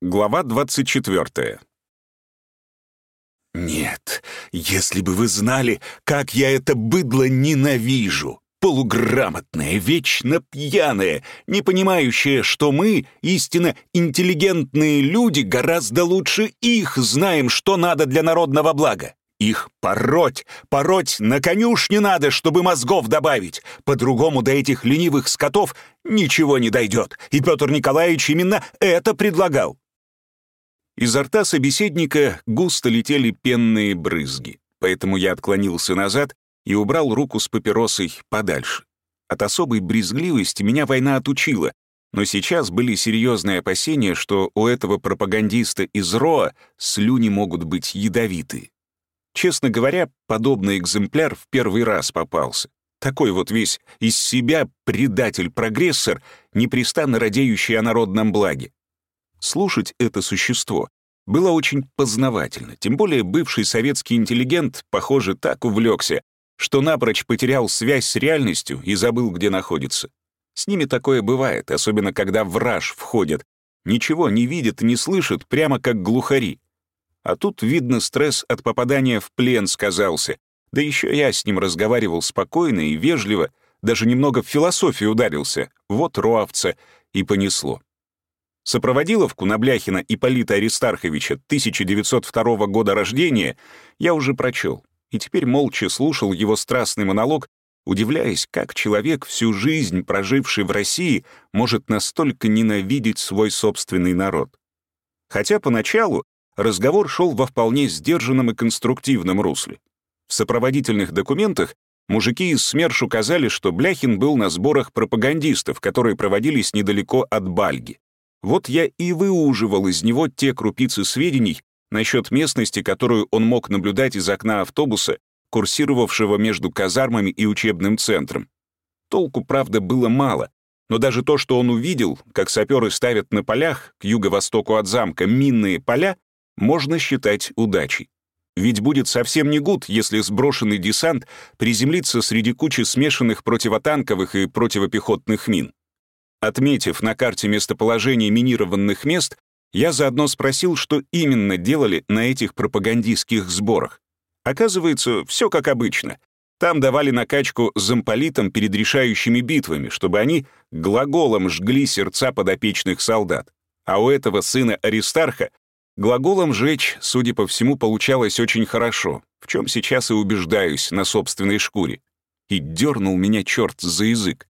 Глава 24. «Нет, если бы вы знали, как я это быдло ненавижу! Полуграмотное, вечно пьяное, не понимающее, что мы, истинно интеллигентные люди, гораздо лучше их знаем, что надо для народного блага. Их пороть, пороть на конюшне надо, чтобы мозгов добавить. По-другому до этих ленивых скотов ничего не дойдет. И Петр Николаевич именно это предлагал. Изо рта собеседника густо летели пенные брызги, поэтому я отклонился назад и убрал руку с папиросой подальше. От особой брезгливости меня война отучила, но сейчас были серьезные опасения, что у этого пропагандиста из РОА слюни могут быть ядовитые. Честно говоря, подобный экземпляр в первый раз попался. Такой вот весь из себя предатель-прогрессор, непрестанно радеющий о народном благе. Слушать это существо было очень познавательно, тем более бывший советский интеллигент, похоже, так увлекся, что напрочь потерял связь с реальностью и забыл, где находится. С ними такое бывает, особенно когда враж входит. Ничего не видит, не слышит, прямо как глухари. А тут, видно, стресс от попадания в плен сказался. Да еще я с ним разговаривал спокойно и вежливо, даже немного в философию ударился. Вот роавца и понесло. Сопроводиловку на Бляхина Ипполита Аристарховича 1902 года рождения я уже прочел, и теперь молча слушал его страстный монолог, удивляясь, как человек, всю жизнь проживший в России, может настолько ненавидеть свой собственный народ. Хотя поначалу разговор шел во вполне сдержанном и конструктивном русле. В сопроводительных документах мужики из СМЕРШ указали, что Бляхин был на сборах пропагандистов, которые проводились недалеко от Бальги. Вот я и выуживал из него те крупицы сведений насчет местности, которую он мог наблюдать из окна автобуса, курсировавшего между казармами и учебным центром. Толку, правда, было мало, но даже то, что он увидел, как саперы ставят на полях к юго-востоку от замка минные поля, можно считать удачей. Ведь будет совсем не гуд, если сброшенный десант приземлится среди кучи смешанных противотанковых и противопехотных мин. Отметив на карте местоположение минированных мест, я заодно спросил, что именно делали на этих пропагандистских сборах. Оказывается, все как обычно. Там давали накачку замполитам перед решающими битвами, чтобы они глаголом жгли сердца подопечных солдат. А у этого сына Аристарха Глаголом «жечь», судя по всему, получалось очень хорошо, в чем сейчас и убеждаюсь на собственной шкуре. И дернул меня черт за язык.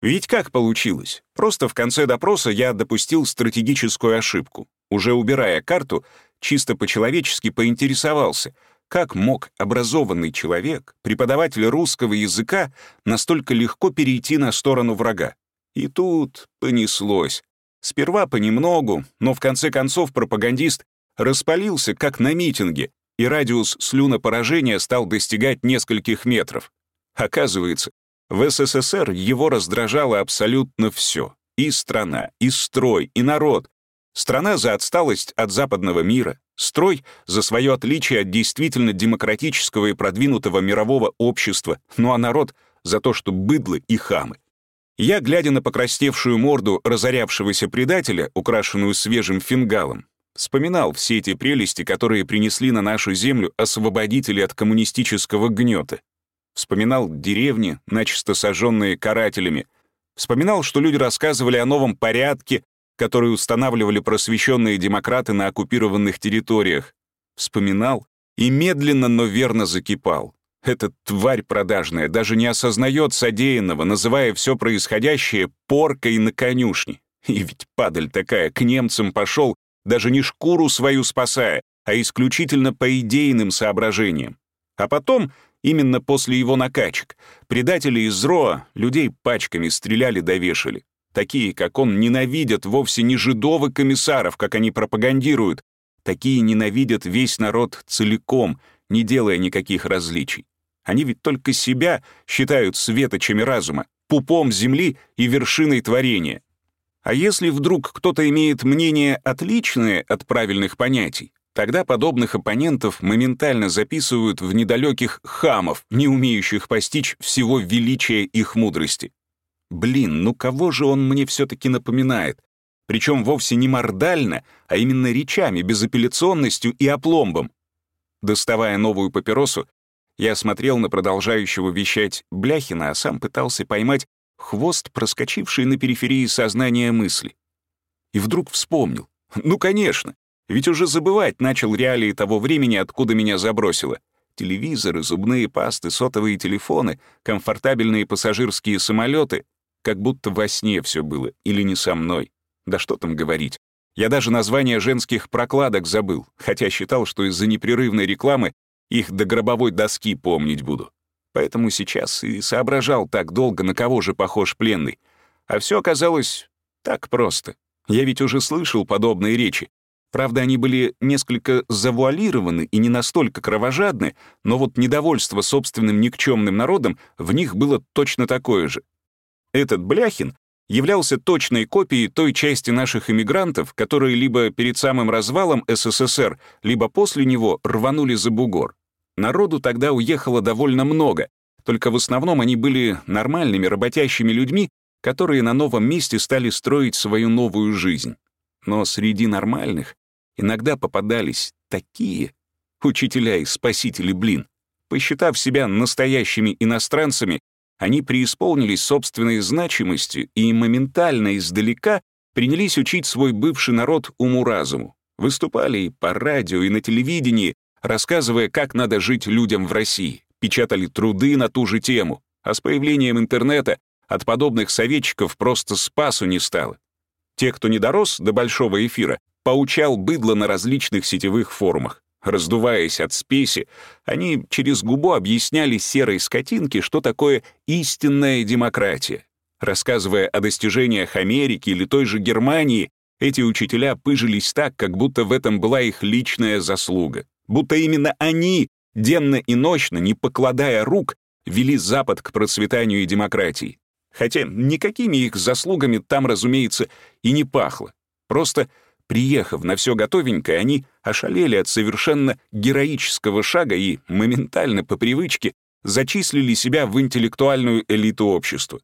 Ведь как получилось? Просто в конце допроса я допустил стратегическую ошибку. Уже убирая карту, чисто по-человечески поинтересовался, как мог образованный человек, преподаватель русского языка, настолько легко перейти на сторону врага. И тут понеслось. Сперва понемногу, но в конце концов пропагандист распалился, как на митинге, и радиус слюнопоражения стал достигать нескольких метров. Оказывается, в СССР его раздражало абсолютно все. И страна, и строй, и народ. Страна за отсталость от западного мира, строй за свое отличие от действительно демократического и продвинутого мирового общества, ну а народ за то, что быдлы и хамы. Я, глядя на покрасневшую морду разорявшегося предателя, украшенную свежим фингалом, вспоминал все эти прелести, которые принесли на нашу землю освободители от коммунистического гнета. Вспоминал деревни, начисто сожженные карателями. Вспоминал, что люди рассказывали о новом порядке, который устанавливали просвещенные демократы на оккупированных территориях. Вспоминал и медленно, но верно закипал. Эта тварь продажная даже не осознает содеянного, называя все происходящее поркой на конюшне. И ведь падаль такая к немцам пошел, даже не шкуру свою спасая, а исключительно по идейным соображениям. А потом, именно после его накачек, предатели из РОА людей пачками стреляли довешали. Такие, как он, ненавидят вовсе не жидовы комиссаров, как они пропагандируют. Такие ненавидят весь народ целиком, не делая никаких различий. Они ведь только себя считают светочами разума, пупом земли и вершиной творения. А если вдруг кто-то имеет мнение отличное от правильных понятий, тогда подобных оппонентов моментально записывают в недалеких хамов, не умеющих постичь всего величия их мудрости. Блин, ну кого же он мне все-таки напоминает? Причем вовсе не мордально, а именно речами, безапелляционностью и опломбом. Доставая новую папиросу, я смотрел на продолжающего вещать Бляхина, а сам пытался поймать хвост, проскочивший на периферии сознания мысли. И вдруг вспомнил. Ну, конечно, ведь уже забывать начал реалии того времени, откуда меня забросило. Телевизоры, зубные пасты, сотовые телефоны, комфортабельные пассажирские самолеты. Как будто во сне все было, или не со мной. Да что там говорить. Я даже название женских прокладок забыл, хотя считал, что из-за непрерывной рекламы их до гробовой доски помнить буду. Поэтому сейчас и соображал так долго, на кого же похож пленный. А все оказалось так просто. Я ведь уже слышал подобные речи. Правда, они были несколько завуалированы и не настолько кровожадны, но вот недовольство собственным никчемным народом в них было точно такое же. Этот Бляхин являлся точной копией той части наших эмигрантов, которые либо перед самым развалом СССР, либо после него рванули за бугор. Народу тогда уехало довольно много, только в основном они были нормальными работящими людьми, которые на новом месте стали строить свою новую жизнь. Но среди нормальных иногда попадались такие учителя и спасители, блин. Посчитав себя настоящими иностранцами, они преисполнились собственной значимостью и моментально издалека принялись учить свой бывший народ уму-разуму. Выступали и по радио, и на телевидении, рассказывая, как надо жить людям в России, печатали труды на ту же тему, а с появлением интернета от подобных советчиков просто спасу не стало. Те, кто не дорос до большого эфира, поучал быдло на различных сетевых форумах. Раздуваясь от спеси, они через губу объясняли серой скотинке, что такое истинная демократия. Рассказывая о достижениях Америки или той же Германии, эти учителя пыжились так, как будто в этом была их личная заслуга. Будто именно они, денно и ночно, не покладая рук, вели Запад к процветанию и демократии. Хотя никакими их заслугами там, разумеется, и не пахло. Просто, приехав на все готовенькое, они ошалели от совершенно героического шага и моментально, по привычке, зачислили себя в интеллектуальную элиту общества.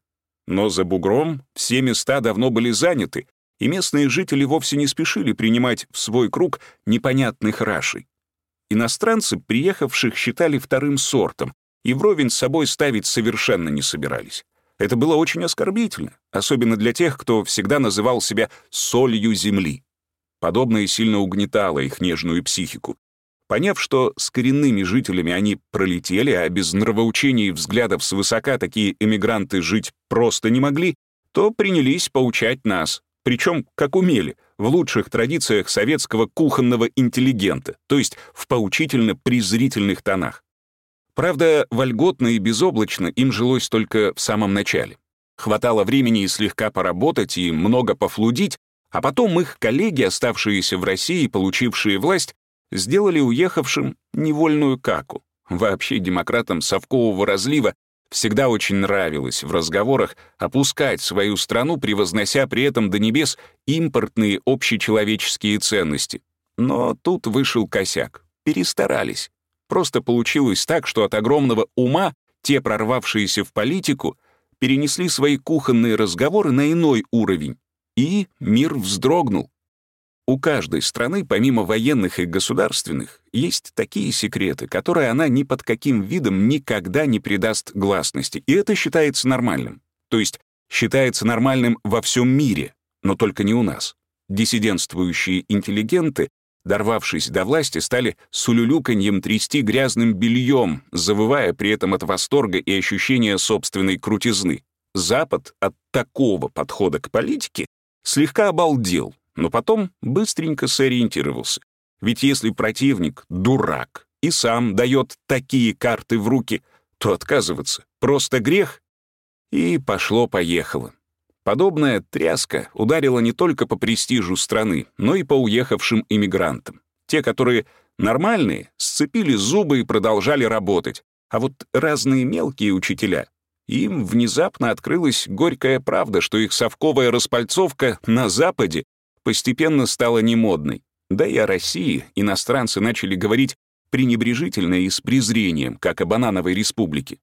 Но за бугром все места давно были заняты, и местные жители вовсе не спешили принимать в свой круг непонятных рашей. Иностранцы, приехавших, считали вторым сортом и вровень с собой ставить совершенно не собирались. Это было очень оскорбительно, особенно для тех, кто всегда называл себя «солью земли». Подобное сильно угнетало их нежную психику. Поняв, что с коренными жителями они пролетели, а без нравоучений и взглядов свысока такие эмигранты жить просто не могли, то принялись поучать нас, причем как умели, в лучших традициях советского кухонного интеллигента, то есть в поучительно-презрительных тонах. Правда, вольготно и безоблачно им жилось только в самом начале. Хватало времени и слегка поработать и много пофлудить, а потом их коллеги, оставшиеся в России, получившие власть, сделали уехавшим невольную каку. Вообще демократам совкового разлива всегда очень нравилось в разговорах опускать свою страну, превознося при этом до небес импортные общечеловеческие ценности. Но тут вышел косяк. Перестарались. Просто получилось так, что от огромного ума те, прорвавшиеся в политику, перенесли свои кухонные разговоры на иной уровень, и мир вздрогнул. У каждой страны, помимо военных и государственных, есть такие секреты, которые она ни под каким видом никогда не придаст гласности, и это считается нормальным. То есть считается нормальным во всем мире, но только не у нас. Диссидентствующие интеллигенты дорвавшись до власти, стали с улюлюканьем трясти грязным бельем, завывая при этом от восторга и ощущения собственной крутизны. Запад от такого подхода к политике слегка обалдел, но потом быстренько сориентировался. Ведь если противник — дурак и сам дает такие карты в руки, то отказываться — просто грех. И пошло-поехало. Подобная тряска ударила не только по престижу страны, но и по уехавшим иммигрантам. Те, которые нормальные, сцепили зубы и продолжали работать, а вот разные мелкие учителя, им внезапно открылась горькая правда, что их совковая распальцовка на Западе постепенно стала немодной. Да и о России иностранцы начали говорить пренебрежительно и с презрением, как о банановой республике.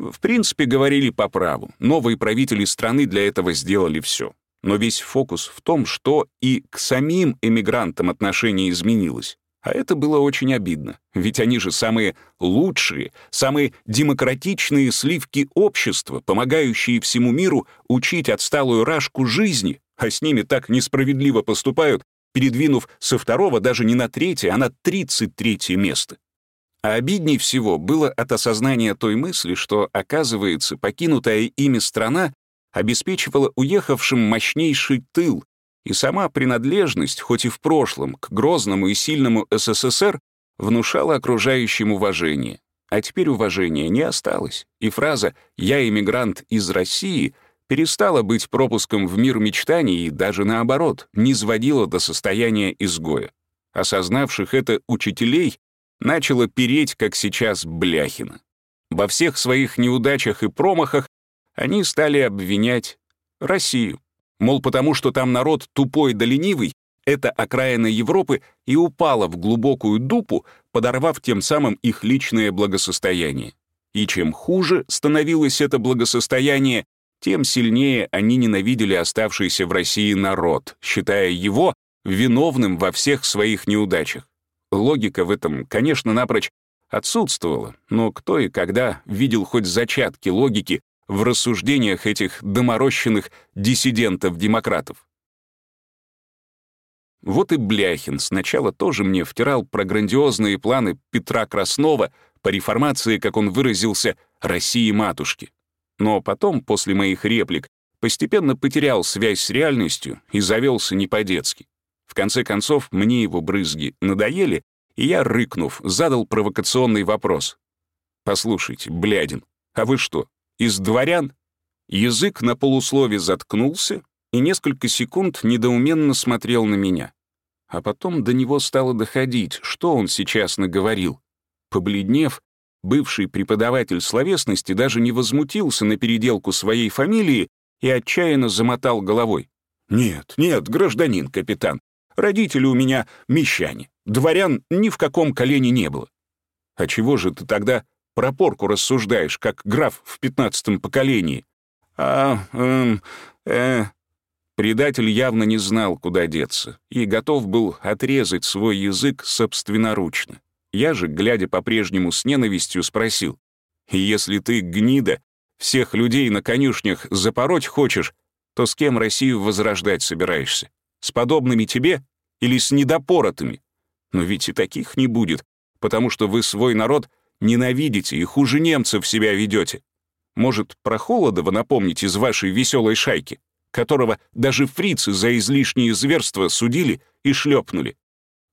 В принципе, говорили по праву. Новые правители страны для этого сделали все. Но весь фокус в том, что и к самим эмигрантам отношение изменилось. А это было очень обидно, ведь они же самые лучшие, самые демократичные сливки общества, помогающие всему миру учить отсталую рашку жизни, а с ними так несправедливо поступают, передвинув со второго даже не на третье, а на тридцать третье место. А обидней всего было от осознания той мысли, что, оказывается, покинутая ими страна обеспечивала уехавшим мощнейший тыл, и сама принадлежность, хоть и в прошлом, к грозному и сильному СССР внушала окружающим уважение. А теперь уважения не осталось, и фраза «я иммигрант из России» перестала быть пропуском в мир мечтаний и даже наоборот, не сводила до состояния изгоя. Осознавших это учителей начало переть, как сейчас, Бляхина. Во всех своих неудачах и промахах они стали обвинять Россию. Мол, потому что там народ тупой да ленивый, это окраина Европы и упала в глубокую дупу, подорвав тем самым их личное благосостояние. И чем хуже становилось это благосостояние, тем сильнее они ненавидели оставшийся в России народ, считая его виновным во всех своих неудачах. Логика в этом, конечно, напрочь отсутствовала, но кто и когда видел хоть зачатки логики в рассуждениях этих доморощенных диссидентов-демократов. Вот и Бляхин сначала тоже мне втирал про грандиозные планы Петра Краснова по реформации, как он выразился, России-матушки. Но потом, после моих реплик, постепенно потерял связь с реальностью и завелся не по-детски. В конце концов, мне его брызги надоели, и я, рыкнув, задал провокационный вопрос. «Послушайте, блядин, а вы что, из дворян? Язык на полуслове заткнулся и несколько секунд недоуменно смотрел на меня. А потом до него стало доходить, что он сейчас наговорил. Побледнев, бывший преподаватель словесности даже не возмутился на переделку своей фамилии и отчаянно замотал головой. «Нет, нет, гражданин капитан, родители у меня мещане, дворян ни в каком колене не было». «А чего же ты тогда про порку рассуждаешь, как граф в пятнадцатом поколении. А, эм, э... Предатель явно не знал, куда деться, и готов был отрезать свой язык собственноручно. Я же, глядя по-прежнему с ненавистью, спросил, «Если ты, гнида, всех людей на конюшнях запороть хочешь, то с кем Россию возрождать собираешься? С подобными тебе или с недопоротыми? Но ведь и таких не будет, потому что вы свой народ Ненавидите и хуже немцев себя ведете. Может, про Холодова напомнить из вашей веселой шайки, которого даже фрицы за излишние зверства судили и шлепнули.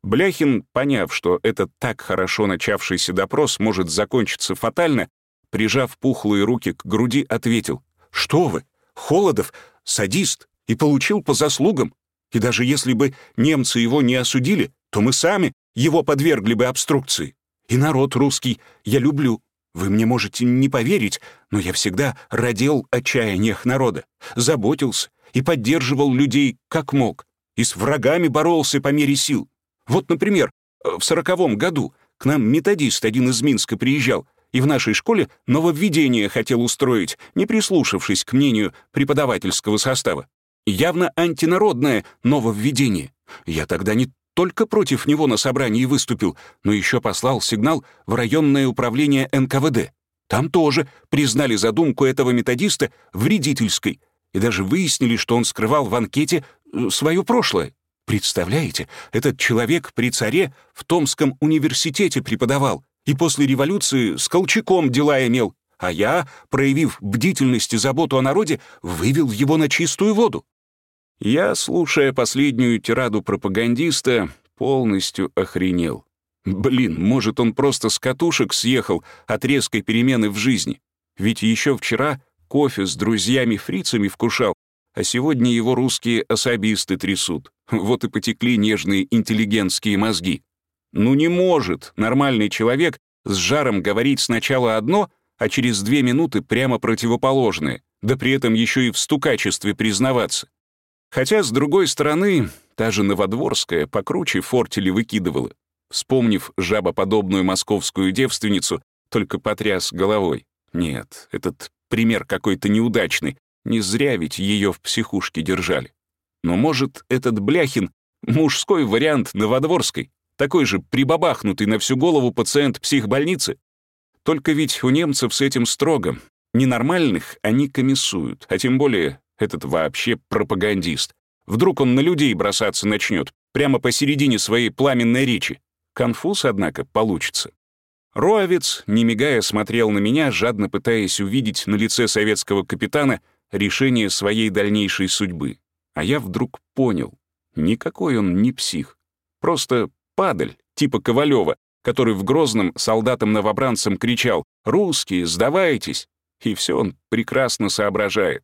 Бляхин, поняв, что этот так хорошо начавшийся допрос может закончиться фатально, прижав пухлые руки к груди, ответил, «Что вы, Холодов — садист и получил по заслугам. И даже если бы немцы его не осудили, то мы сами его подвергли бы обструкции. И народ русский я люблю. Вы мне можете не поверить, но я всегда родил отчаяниях народа, заботился и поддерживал людей как мог, и с врагами боролся по мере сил. Вот, например, в сороковом году к нам методист один из Минска приезжал и в нашей школе нововведение хотел устроить, не прислушавшись к мнению преподавательского состава. Явно антинародное нововведение. Я тогда не только против него на собрании выступил, но еще послал сигнал в районное управление НКВД. Там тоже признали задумку этого методиста вредительской и даже выяснили, что он скрывал в анкете э, свое прошлое. Представляете, этот человек при царе в Томском университете преподавал и после революции с Колчаком дела имел, а я, проявив бдительность и заботу о народе, вывел его на чистую воду. Я, слушая последнюю тираду пропагандиста, полностью охренел. Блин, может, он просто с катушек съехал от резкой перемены в жизни. Ведь еще вчера кофе с друзьями-фрицами вкушал, а сегодня его русские особисты трясут. Вот и потекли нежные интеллигентские мозги. Ну не может нормальный человек с жаром говорить сначала одно, а через две минуты прямо противоположное, да при этом еще и в стукачестве признаваться. Хотя, с другой стороны, та же Новодворская покруче фортели выкидывала. Вспомнив жабоподобную московскую девственницу, только потряс головой. Нет, этот пример какой-то неудачный. Не зря ведь ее в психушке держали. Но может, этот Бляхин — мужской вариант Новодворской, такой же прибабахнутый на всю голову пациент психбольницы? Только ведь у немцев с этим строго. Ненормальных они комиссуют, а тем более этот вообще пропагандист. Вдруг он на людей бросаться начнет, прямо посередине своей пламенной речи. Конфуз, однако, получится. Роовец, не мигая, смотрел на меня, жадно пытаясь увидеть на лице советского капитана решение своей дальнейшей судьбы. А я вдруг понял, никакой он не псих. Просто падаль, типа Ковалева, который в Грозном солдатам-новобранцам кричал «Русские, сдавайтесь!» И все он прекрасно соображает.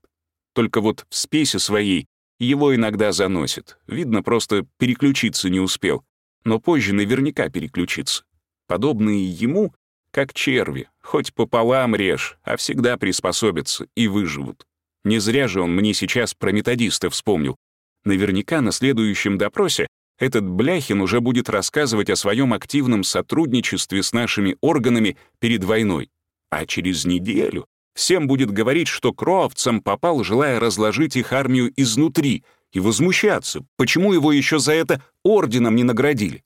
Только вот в спесе своей его иногда заносит. Видно, просто переключиться не успел. Но позже наверняка переключится. Подобные ему, как черви, хоть пополам режь, а всегда приспособятся и выживут. Не зря же он мне сейчас про методиста вспомнил. Наверняка на следующем допросе этот Бляхин уже будет рассказывать о своем активном сотрудничестве с нашими органами перед войной. А через неделю всем будет говорить, что кроовцам попал, желая разложить их армию изнутри, и возмущаться, почему его еще за это орденом не наградили.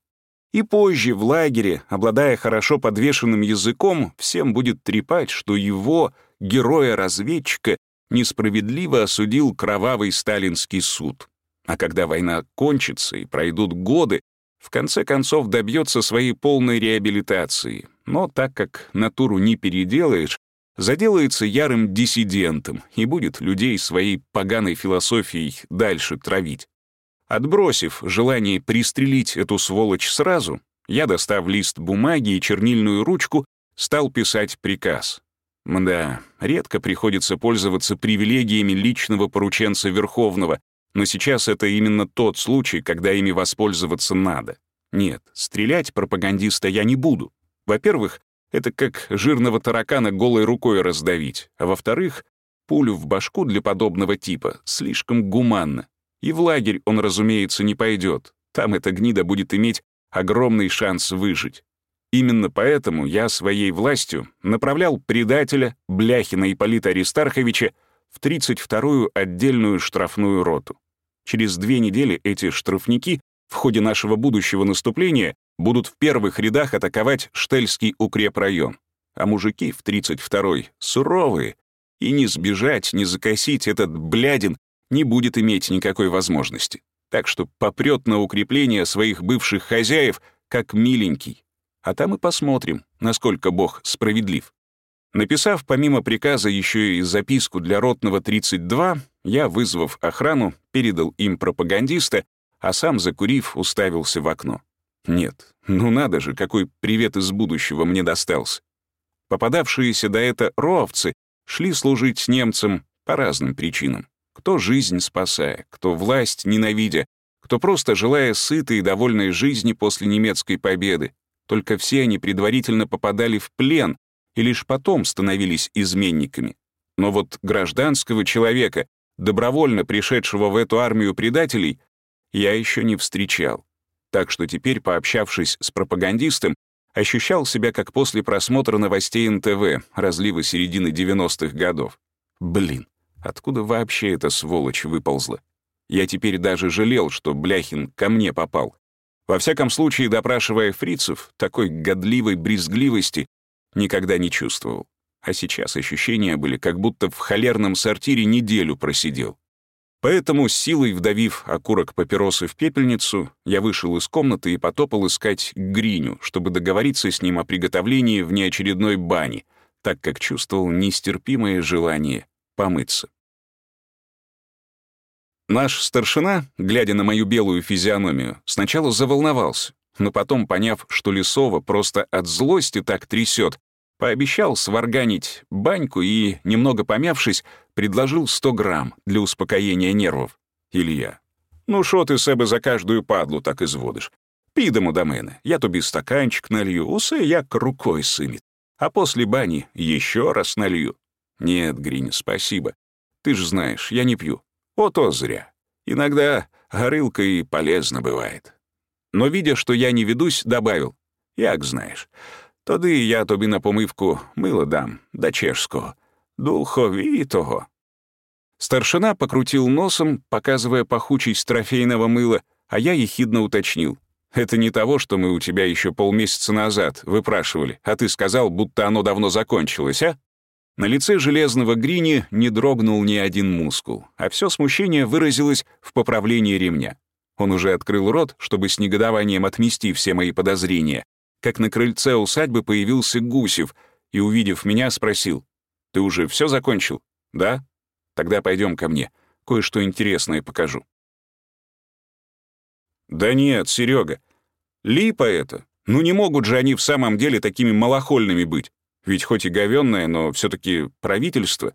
И позже в лагере, обладая хорошо подвешенным языком, всем будет трепать, что его, героя-разведчика, несправедливо осудил кровавый сталинский суд. А когда война кончится и пройдут годы, в конце концов добьется своей полной реабилитации. Но так как натуру не переделаешь, заделается ярым диссидентом и будет людей своей поганой философией дальше травить. Отбросив желание пристрелить эту сволочь сразу, я, достав лист бумаги и чернильную ручку, стал писать приказ. Мда, редко приходится пользоваться привилегиями личного порученца Верховного, но сейчас это именно тот случай, когда ими воспользоваться надо. Нет, стрелять пропагандиста я не буду. Во-первых, это как жирного таракана голой рукой раздавить, а во-вторых, пулю в башку для подобного типа слишком гуманно. И в лагерь он, разумеется, не пойдет. Там эта гнида будет иметь огромный шанс выжить. Именно поэтому я своей властью направлял предателя Бляхина Ипполита Аристарховича в 32-ю отдельную штрафную роту. Через две недели эти штрафники в ходе нашего будущего наступления будут в первых рядах атаковать Штельский укрепрайон. А мужики в 32-й суровые, и не сбежать, не закосить этот блядин не будет иметь никакой возможности. Так что попрет на укрепление своих бывших хозяев, как миленький. А там и посмотрим, насколько Бог справедлив. Написав помимо приказа еще и записку для ротного 32, я, вызвав охрану, передал им пропагандиста, а сам, закурив, уставился в окно. Нет, ну надо же, какой привет из будущего мне достался. Попадавшиеся до это роовцы шли служить немцам по разным причинам. Кто жизнь спасая, кто власть ненавидя, кто просто желая сытой и довольной жизни после немецкой победы. Только все они предварительно попадали в плен и лишь потом становились изменниками. Но вот гражданского человека, добровольно пришедшего в эту армию предателей, я еще не встречал. Так что теперь, пообщавшись с пропагандистом, ощущал себя как после просмотра новостей НТВ разлива середины 90-х годов. Блин, Откуда вообще эта сволочь выползла? Я теперь даже жалел, что Бляхин ко мне попал. Во всяком случае, допрашивая фрицев, такой годливой брезгливости никогда не чувствовал. А сейчас ощущения были, как будто в холерном сортире неделю просидел. Поэтому, силой вдавив окурок папиросы в пепельницу, я вышел из комнаты и потопал искать Гриню, чтобы договориться с ним о приготовлении внеочередной бани, так как чувствовал нестерпимое желание помыться. Наш старшина, глядя на мою белую физиономию, сначала заволновался, но потом, поняв, что Лисова просто от злости так трясет, пообещал сварганить баньку и, немного помявшись, предложил 100 грамм для успокоения нервов. Илья. «Ну шо ти себе за каждую падлу так изводиш? Підемо до мене, я тобі стаканчик налью, усе як рукой сымет. А после бани еще раз налью. «Нет, Гринь, спасибо. Ты же знаешь, я не пью. О, то зря. Иногда горылка и полезно бывает». Но, видя, что я не ведусь, добавил. «Як знаешь. Тоді я тобі на помивку мило дам, да чешського, духовітого». Старшина покрутил носом, показывая пахучесть трофейного мыла, а я ехидно уточнил. «Это не того, что мы у тебя еще полмесяца назад выпрашивали, а ты сказал, будто оно давно закончилось, а?» На лице железного Грини не дрогнул ни один мускул, а все смущение выразилось в поправлении ремня. Он уже открыл рот, чтобы с негодованием отмести все мои подозрения, как на крыльце усадьбы появился Гусев и, увидев меня, спросил, «Ты уже все закончил?» «Да?» «Тогда пойдем ко мне, кое-что интересное покажу». «Да нет, Серега, липа это. Ну не могут же они в самом деле такими малохольными быть. Ведь хоть и говенное, но все таки правительство.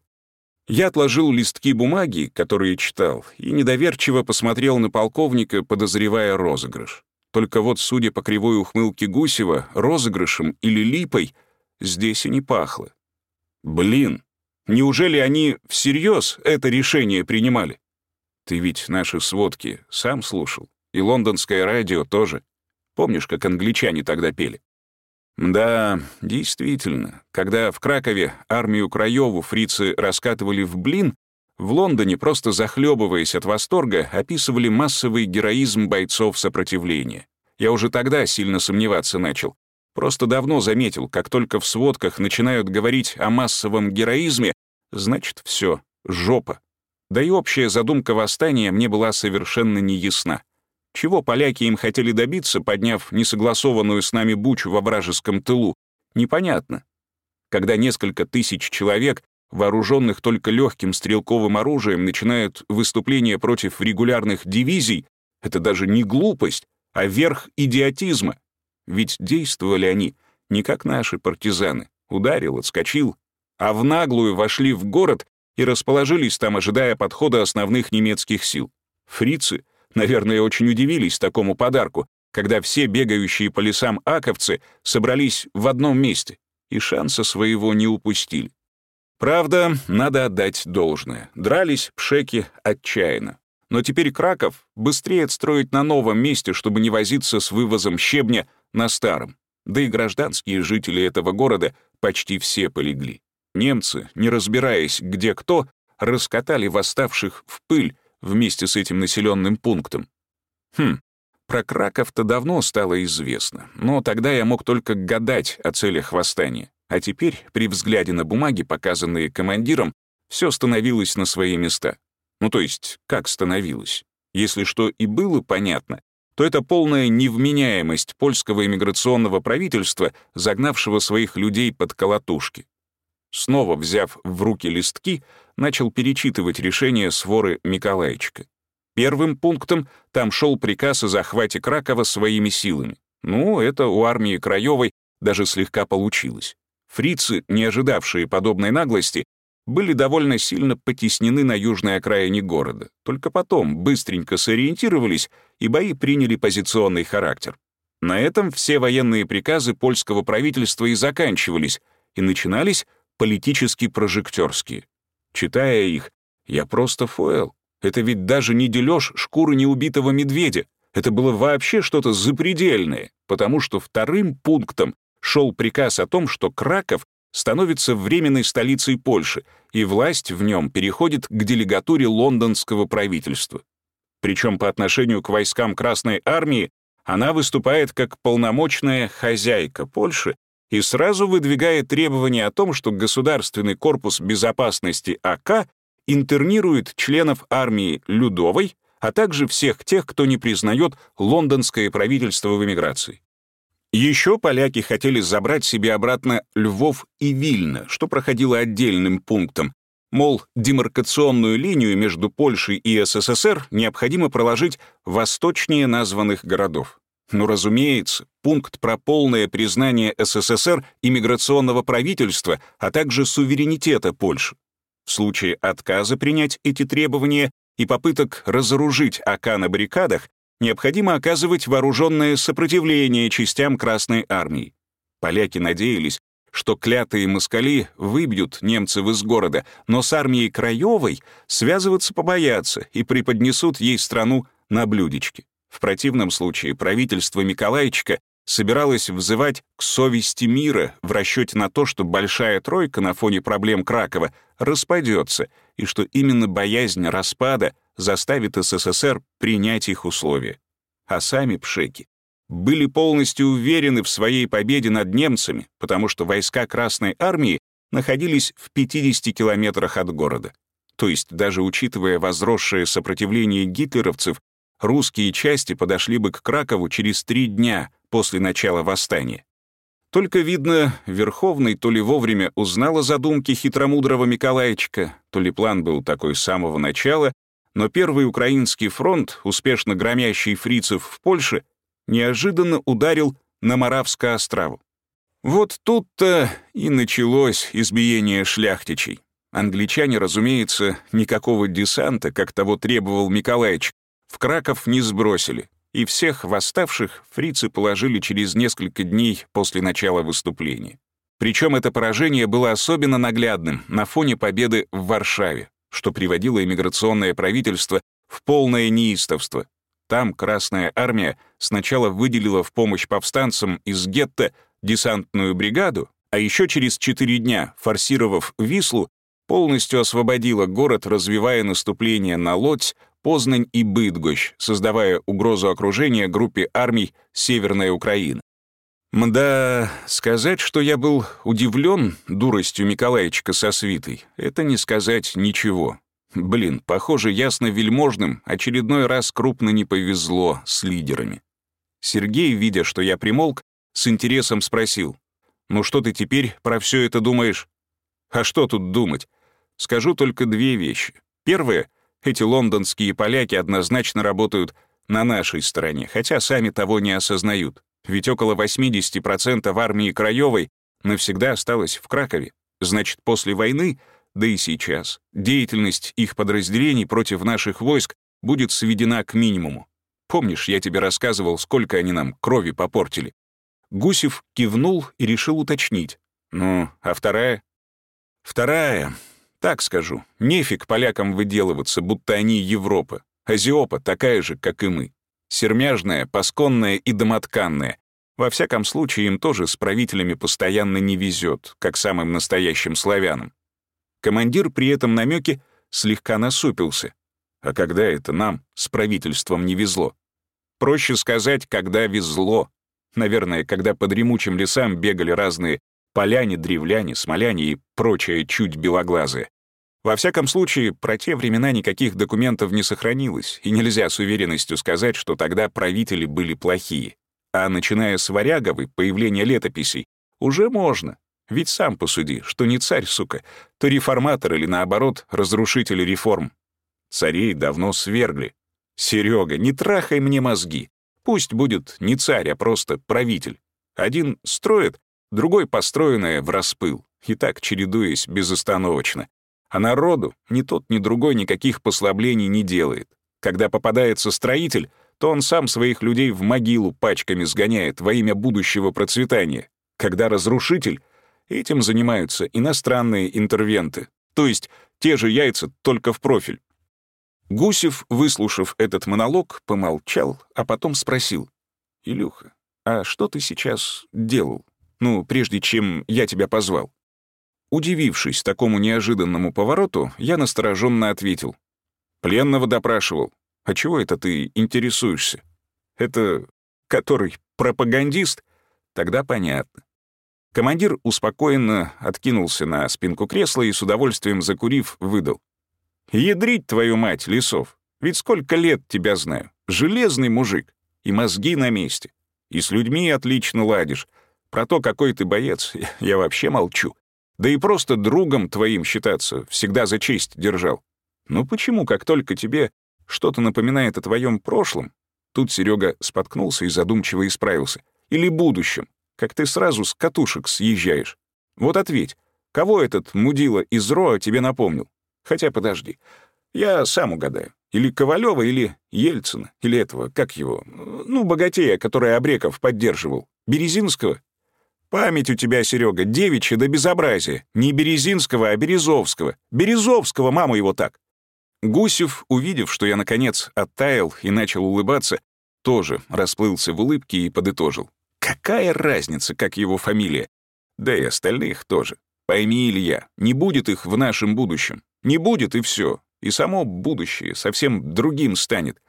Я отложил листки бумаги, которые читал, и недоверчиво посмотрел на полковника, подозревая розыгрыш. Только вот, судя по кривой ухмылке Гусева, розыгрышем или липой здесь и не пахло. Блин, неужели они всерьез это решение принимали? Ты ведь наши сводки сам слушал, и лондонское радио тоже. Помнишь, как англичане тогда пели? Да, действительно, когда в Кракове армию Краеву фрицы раскатывали в блин, в Лондоне, просто захлебываясь от восторга, описывали массовый героизм бойцов сопротивления. Я уже тогда сильно сомневаться начал. Просто давно заметил, как только в сводках начинают говорить о массовом героизме, значит, все, жопа. Да и общая задумка восстания мне была совершенно неясна. Чего поляки им хотели добиться, подняв несогласованную с нами бучу во вражеском тылу, непонятно. Когда несколько тысяч человек, вооруженных только легким стрелковым оружием, начинают выступление против регулярных дивизий, это даже не глупость, а верх идиотизма. Ведь действовали они не как наши партизаны. Ударил, отскочил, а в наглую вошли в город и расположились там, ожидая подхода основных немецких сил. Фрицы Наверное, очень удивились такому подарку, когда все бегающие по лесам аковцы собрались в одном месте и шанса своего не упустили. Правда, надо отдать должное. Дрались пшеки отчаянно. Но теперь Краков быстрее отстроить на новом месте, чтобы не возиться с вывозом щебня на старом. Да и гражданские жители этого города почти все полегли. Немцы, не разбираясь, где кто, раскатали восставших в пыль, вместе с этим населенным пунктом. Хм, про Краков-то давно стало известно, но тогда я мог только гадать о целях восстания. А теперь, при взгляде на бумаги, показанные командиром, все становилось на свои места. Ну то есть, как становилось? Если что и было понятно, то это полная невменяемость польского иммиграционного правительства, загнавшего своих людей под колотушки. Снова взяв в руки листки, начал перечитывать решение своры Миколаевичка. Первым пунктом там шел приказ о захвате Кракова своими силами. Ну, это у армии Краевой даже слегка получилось. Фрицы, не ожидавшие подобной наглости, были довольно сильно потеснены на южной окраине города. Только потом быстренько сориентировались, и бои приняли позиционный характер. На этом все военные приказы польского правительства и заканчивались, и начинались политически прожектерские. Читая их, я просто фуэл. Это ведь даже не дележ шкуры неубитого медведя. Это было вообще что-то запредельное, потому что вторым пунктом шел приказ о том, что Краков становится временной столицей Польши, и власть в нем переходит к делегатуре лондонского правительства. Причем по отношению к войскам Красной Армии она выступает как полномочная хозяйка Польши и сразу выдвигает требование о том, что Государственный корпус безопасности АК интернирует членов армии Людовой, а также всех тех, кто не признает лондонское правительство в эмиграции. Еще поляки хотели забрать себе обратно Львов и Вильно, что проходило отдельным пунктом. Мол, демаркационную линию между Польшей и СССР необходимо проложить восточнее названных городов. Ну, разумеется, пункт про полное признание СССР иммиграционного правительства, а также суверенитета Польши. В случае отказа принять эти требования и попыток разоружить АК на баррикадах, необходимо оказывать вооруженное сопротивление частям Красной Армии. Поляки надеялись, что клятые москали выбьют немцев из города, но с армией Краевой связываться побоятся и преподнесут ей страну на блюдечке. В противном случае правительство Миколаевичка собиралась взывать к совести мира в расчете на то, что большая тройка на фоне проблем Кракова распадется, и что именно боязнь распада заставит СССР принять их условия. А сами пшеки были полностью уверены в своей победе над немцами, потому что войска Красной Армии находились в 50 километрах от города. То есть, даже учитывая возросшее сопротивление гитлеровцев, русские части подошли бы к Кракову через три дня после начала восстания. Только, видно, Верховный то ли вовремя узнал о задумке хитромудрого Миколаевича, то ли план был такой с самого начала, но Первый Украинский фронт, успешно громящий фрицев в Польше, неожиданно ударил на Моравско-острову. Вот тут-то и началось избиение шляхтичей. Англичане, разумеется, никакого десанта, как того требовал Миколаевич, в Краков не сбросили, и всех восставших фрицы положили через несколько дней после начала выступления. Причем это поражение было особенно наглядным на фоне победы в Варшаве, что приводило иммиграционное правительство в полное неистовство. Там Красная Армия сначала выделила в помощь повстанцам из гетто десантную бригаду, а еще через четыре дня, форсировав Вислу, полностью освободила город, развивая наступление на Лодзь, Познань и Быдгощ, создавая угрозу окружения группе армий Северной Украины. Мда, сказать, что я был удивлен дуростью Миколаевичка со свитой, это не сказать ничего. Блин, похоже, ясно вельможным очередной раз крупно не повезло с лидерами. Сергей, видя, что я примолк, с интересом спросил, «Ну что ты теперь про все это думаешь?» «А что тут думать? Скажу только две вещи. Первое — эти лондонские поляки однозначно работают на нашей стороне, хотя сами того не осознают. Ведь около 80% армии Краевой навсегда осталось в Кракове. Значит, после войны, да и сейчас, деятельность их подразделений против наших войск будет сведена к минимуму. Помнишь, я тебе рассказывал, сколько они нам крови попортили? Гусев кивнул и решил уточнить. Ну, а вторая? Вторая так скажу, нефиг полякам выделываться, будто они Европа. Азиопа такая же, как и мы. Сермяжная, пасконная и домотканная. Во всяком случае, им тоже с правителями постоянно не везет, как самым настоящим славянам. Командир при этом намеке слегка насупился. А когда это нам с правительством не везло? Проще сказать, когда везло. Наверное, когда по дремучим лесам бегали разные поляне, древляне, смоляне и прочее чуть белоглазое. Во всяком случае, про те времена никаких документов не сохранилось, и нельзя с уверенностью сказать, что тогда правители были плохие. А начиная с Варяговой, появления летописей, уже можно. Ведь сам посуди, что не царь, сука, то реформатор или, наоборот, разрушитель реформ. Царей давно свергли. Серега, не трахай мне мозги. Пусть будет не царь, а просто правитель. Один строит, другой построенное в распыл, и так чередуясь безостановочно. А народу ни тот, ни другой никаких послаблений не делает. Когда попадается строитель, то он сам своих людей в могилу пачками сгоняет во имя будущего процветания. Когда разрушитель, этим занимаются иностранные интервенты, то есть те же яйца, только в профиль. Гусев, выслушав этот монолог, помолчал, а потом спросил. «Илюха, а что ты сейчас делал? Ну, прежде чем я тебя позвал?» Удивившись такому неожиданному повороту, я настороженно ответил. «Пленного допрашивал. А чего это ты интересуешься? Это который пропагандист? Тогда понятно». Командир успокоенно откинулся на спинку кресла и с удовольствием закурив, выдал. «Ядрить твою мать, Лисов! Ведь сколько лет тебя знаю. Железный мужик. И мозги на месте. И с людьми отлично ладишь. Про то, какой ты боец, я вообще молчу. Да и просто другом твоим считаться всегда за честь держал. Ну почему, как только тебе что-то напоминает о твоем прошлом, тут Серега споткнулся и задумчиво исправился, или будущем, как ты сразу с катушек съезжаешь? Вот ответь, кого этот мудила из РОА тебе напомнил? Хотя подожди, я сам угадаю. Или Ковалева, или Ельцина, или этого, как его, ну, богатея, который Обреков поддерживал. Березинского? Память у тебя, Серега, девичья до безобразия. Не Березинского, а Березовского. Березовского, маму его так. Гусев, увидев, что я, наконец, оттаял и начал улыбаться, тоже расплылся в улыбке и подытожил. Какая разница, как его фамилия? Да и остальных тоже. Пойми, Илья, не будет их в нашем будущем. Не будет, и все. И само будущее совсем другим станет.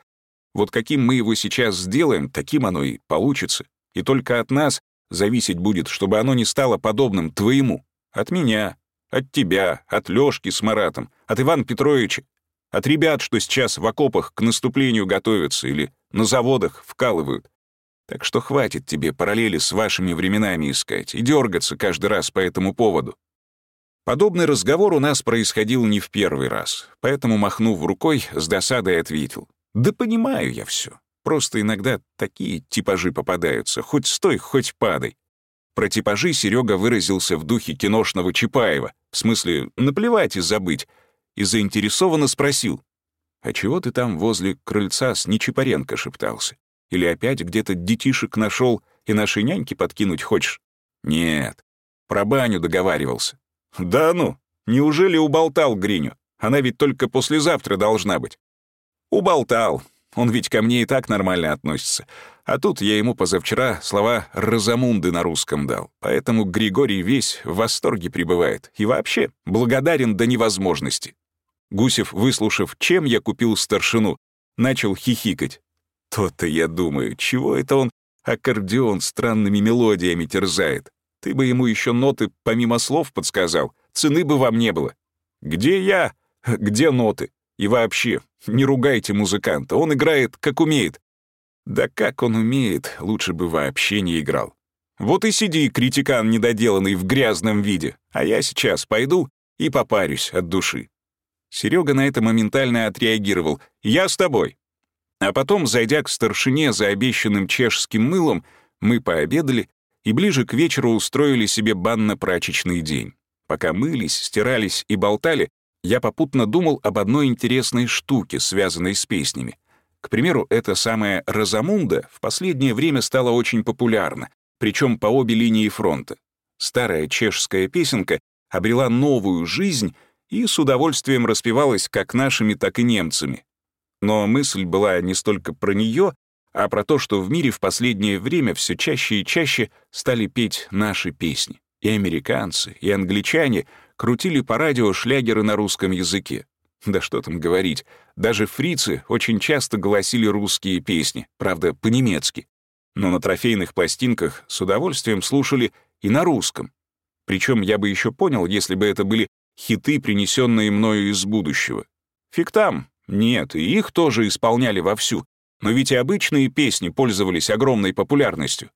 Вот каким мы его сейчас сделаем, таким оно и получится. И только от нас зависеть будет, чтобы оно не стало подобным твоему. От меня, от тебя, от Лёшки с Маратом, от Ивана Петровича, от ребят, что сейчас в окопах к наступлению готовятся или на заводах вкалывают. Так что хватит тебе параллели с вашими временами искать и дергаться каждый раз по этому поводу. Подобный разговор у нас происходил не в первый раз, поэтому, махнув рукой, с досадой ответил. «Да понимаю я все. Просто иногда такие типажи попадаются, хоть стой, хоть падай». Про типажи Серега выразился в духе киношного Чапаева, в смысле «наплевать и забыть», и заинтересованно спросил, «А чего ты там возле крыльца с Нечипаренко шептался? Или опять где-то детишек нашел и нашей няньке подкинуть хочешь?» «Нет, про баню договаривался. «Да ну, неужели уболтал Гриню? Она ведь только послезавтра должна быть». «Уболтал. Он ведь ко мне и так нормально относится. А тут я ему позавчера слова «Розамунды» на русском дал. Поэтому Григорий весь в восторге пребывает. И вообще благодарен до невозможности». Гусев, выслушав, чем я купил старшину, начал хихикать. То-то я думаю, чего это он аккордеон странными мелодиями терзает. Ты бы ему еще ноты помимо слов подсказал, цены бы вам не было. Где я? Где ноты? И вообще, не ругайте музыканта, он играет, как умеет. Да как он умеет, лучше бы вообще не играл. Вот и сиди, критикан недоделанный в грязном виде, а я сейчас пойду и попарюсь от души. Серега на это моментально отреагировал. «Я с тобой». А потом, зайдя к старшине за обещанным чешским мылом, мы пообедали и ближе к вечеру устроили себе банно-прачечный день. Пока мылись, стирались и болтали, я попутно думал об одной интересной штуке, связанной с песнями. К примеру, эта самая «Розамунда» в последнее время стала очень популярна, причем по обе линии фронта. Старая чешская песенка обрела новую жизнь и с удовольствием распевалась как нашими, так и немцами. Но мысль была не столько про нее, а про то, что в мире в последнее время все чаще и чаще стали петь наши песни. И американцы, и англичане крутили по радио шлягеры на русском языке. Да что там говорить, даже фрицы очень часто гласили русские песни, правда, по-немецки. Но на трофейных пластинках с удовольствием слушали и на русском. Причем я бы еще понял, если бы это были хиты, принесенные мною из будущего. Фиг там, нет, и их тоже исполняли вовсю, но ведь и обычные песни пользовались огромной популярностью.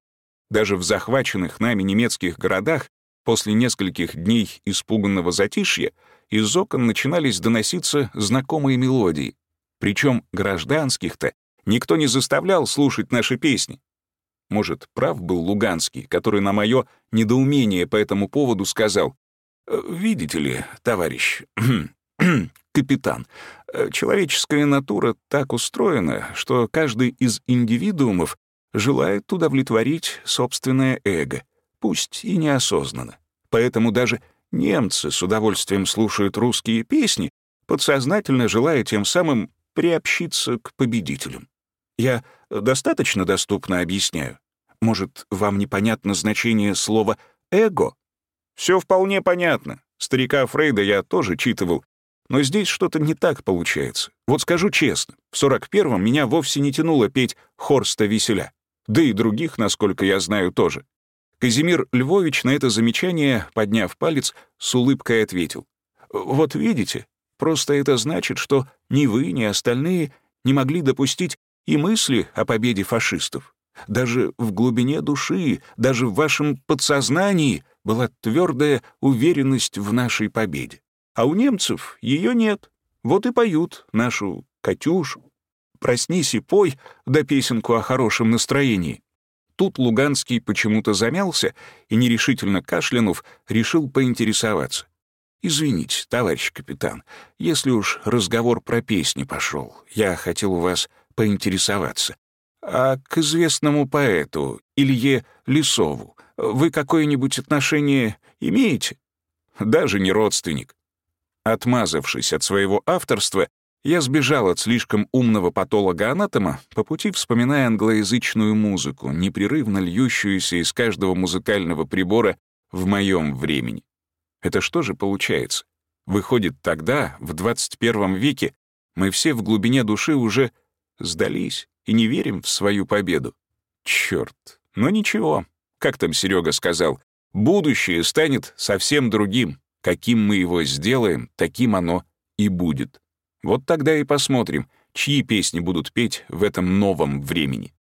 Даже в захваченных нами немецких городах после нескольких дней испуганного затишья из окон начинались доноситься знакомые мелодии. Причем гражданских-то никто не заставлял слушать наши песни. Может, прав был Луганский, который на мое недоумение по этому поводу сказал, «Э, «Видите ли, товарищ, капитан. Э, человеческая натура так устроена, что каждый из индивидуумов желает удовлетворить собственное эго, пусть и неосознанно. Поэтому даже немцы с удовольствием слушают русские песни, подсознательно желая тем самым приобщиться к победителям. Я достаточно доступно объясняю. Может, вам непонятно значение слова «эго»? Все вполне понятно. Старика Фрейда я тоже читывал, но здесь что-то не так получается. Вот скажу честно, в 41-м меня вовсе не тянуло петь Хорста Веселя. Да и других, насколько я знаю, тоже. Казимир Львович на это замечание, подняв палец, с улыбкой ответил. «Вот видите, просто это значит, что ни вы, ни остальные не могли допустить и мысли о победе фашистов. Даже в глубине души, даже в вашем подсознании была твердая уверенность в нашей победе. А у немцев ее нет. Вот и поют нашу «Катюшу». «Проснись и пой», да песенку о хорошем настроении. Тут Луганский почему-то замялся и, нерешительно кашлянув, решил поинтересоваться. «Извините, товарищ капитан, если уж разговор про песни пошел, я хотел у вас поинтересоваться. А к известному поэту Илье Лисову вы какое-нибудь отношение имеете? Даже не родственник. Отмазавшись от своего авторства, Я сбежал от слишком умного патолога-анатома, по пути вспоминая англоязычную музыку, непрерывно льющуюся из каждого музыкального прибора в моем времени. Это что же получается? Выходит, тогда, в 21 веке, мы все в глубине души уже сдались и не верим в свою победу. Черт, но ничего. Как там Серега сказал, будущее станет совсем другим. Каким мы его сделаем, таким оно и будет. Вот тогда и посмотрим, чьи песни будут петь в этом новом времени.